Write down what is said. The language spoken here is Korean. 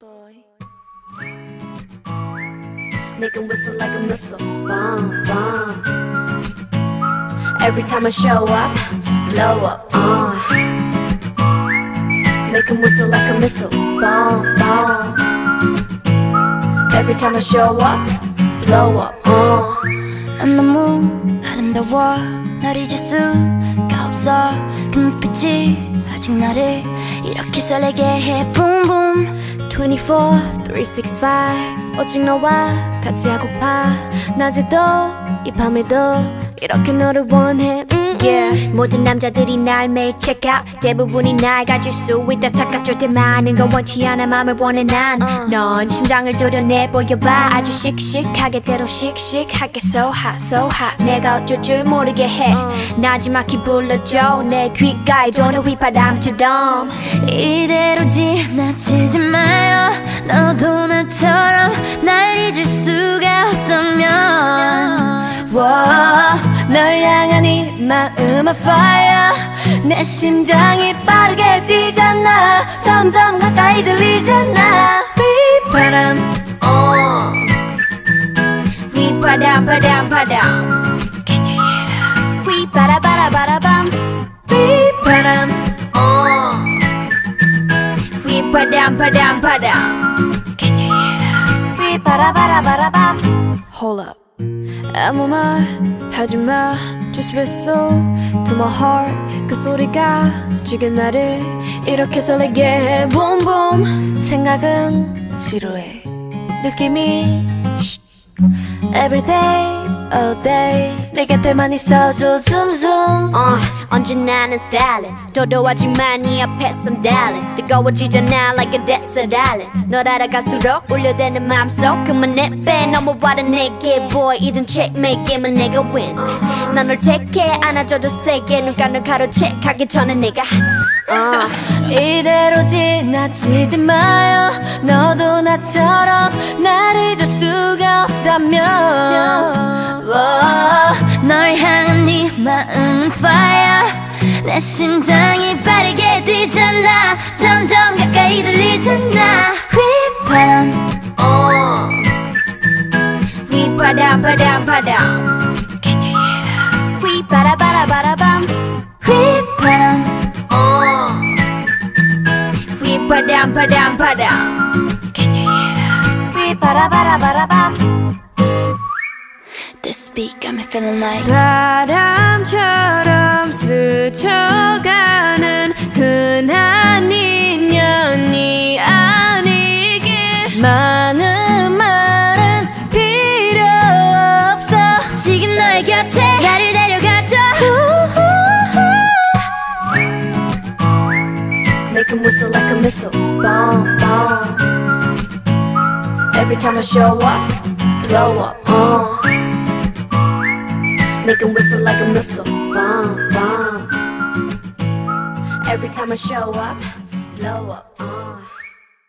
boy. Make him whistle like a missile, bomb, bomb. Every time I show up, blow up, uh. Make him whistle like a missile, bomb, bomb. Every time I show up, blow up, uh. 난 너무 아름다워 널 잊을 수가 없어 그 눈빛이 아직 나를 이렇게 설레게 해 boom 24, 365 오직 너와 같이 하고파. 낮에도 이 밤에도 이렇게 너를 원해. 음, 음. yeah. 모든 남자들이 날 매일 check out. 대부분이 날 가질 수 있다 착각할 때 많은 건 원치 않아 맘을 원해. 난넌 심장을 도려내 보여봐. 아주 씩씩하게 때로 씩씩하게 so hot so hot. 내가 어쩔 줄 모르게 해. 나지막히 불러줘. 내 귓가에 도는 휘바람처럼. 이대로 지나치지 널 향한 이 마음은 fire. 내 심장이 빠르게 뛰잖아. 점점 가까이 들리잖아. 비바람. 어. 휘바람 바람 바람? 휘바라바라바라밤. 비바람. 어. 휘바람 바람 바람? 휘바라바라바라밤. Hold up 아무 말 하지마 Just whistle to my heart 그 소리가 지금 나를 이렇게 설레게 해 Boom boom 생각은 지루해 느낌이 쉿. Every day, all day 내 곁에만 있어줘 zoom 어, 언제나는 stylin 도도하지만 네 앞에선 darling 뜨거워지잖아 like a desert island. 널 알아갈수록 울려대는 맘속 그만 내빼. 넘어와라 내게 boy 이젠 checkmate 게임은 내가 win. 난널 택해 안아줘도 세게. 눈가를 가로채하기 전에 내가 어. 이대로 지나치지 마요. 너도 나처럼 날 잊을 수가 없다면 널 향한 네 마음 fire. 내 심장이 빠르게 뛰잖아. 점점 가까이 들리잖아. 휘바람. 어. 휘바람 바람 바람. Can you hear that? 휘바라바라바라밤. 휘바람. 어. 휘바람 바람 바람. Can you hear that? 휘바라바라바라밤 This beat got me feeling like 바람처럼 스쳐가는 흔한 인연이 아니길 많은 말은 필요 없어 지금 너의 곁에 나를 데려가줘 Make him whistle like a missile Bomb, bomb Every time I show up Blow up, uh Make him whistle like a missile. Bomb, bomb. Every time I show up Blow up